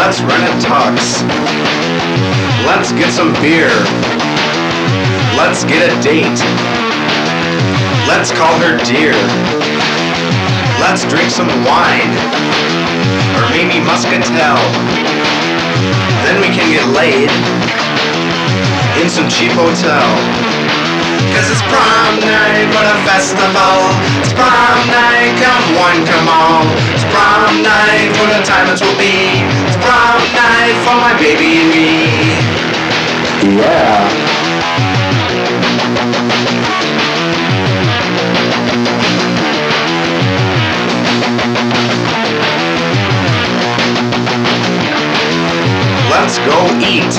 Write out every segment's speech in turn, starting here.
Let's run a tux. Let's get some beer. Let's get a date. Let's call her dear. Let's drink some wine. Or maybe muscatel. Then we can get laid in some cheap hotel. Cause it's prom night, what a festival. It's prom night, come one, come all. It's prom night, what a time it will be. It's prom night for my baby and me. Yeah. Let's go eat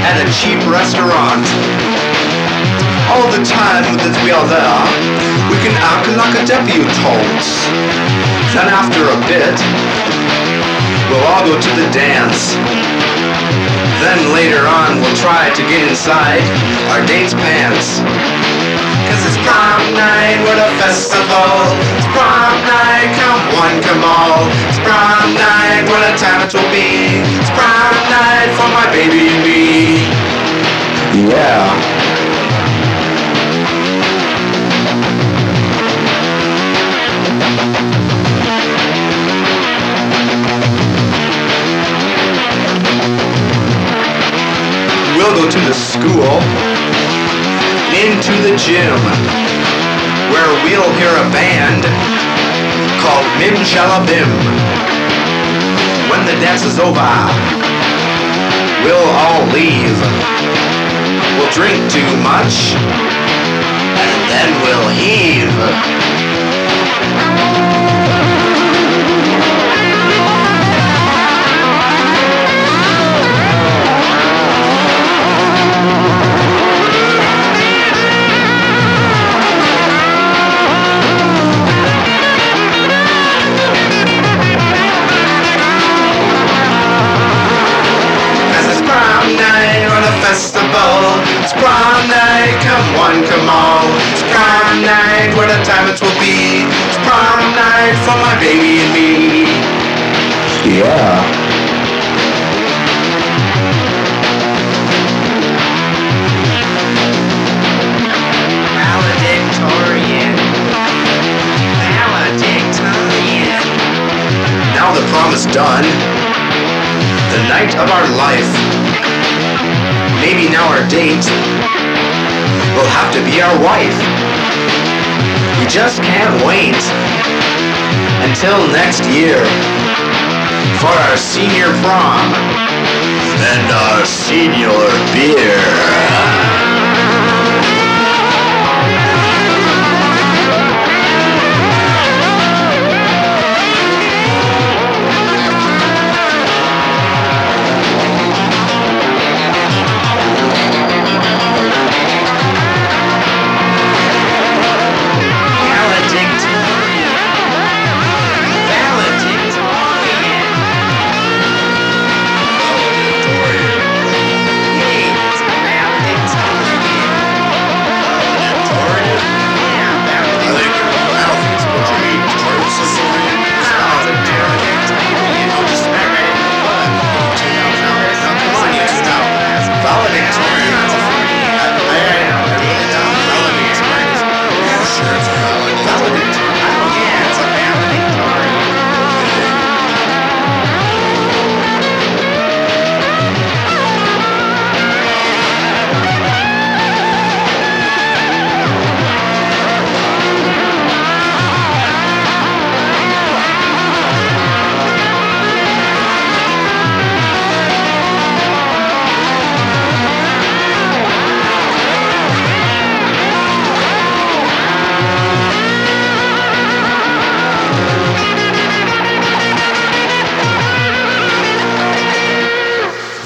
at a cheap restaurant. All the time that we are there, we can act like a debutante. Then after a bit, we'll all go to the dance. Then later on, we'll try to get inside our date's pants. Cause it's prom night, what a festival. It's prom night, come one, come all. It's prom night, what a time it will be. It's prom night for my baby and me. Yeah. School, into the gym, where we'll hear a band called Mim Shalabim. When the dance is over, we'll all leave. We'll drink too much, and then we'll heave. Come all. It's prom night, what a time it will be. It's prom night for my baby and me. Yeah. Now the prom is done. The night of our life. Maybe now our date will have to be our wife. We just can't wait until next year for our senior prom and our senior beer.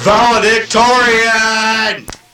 Valedictorian!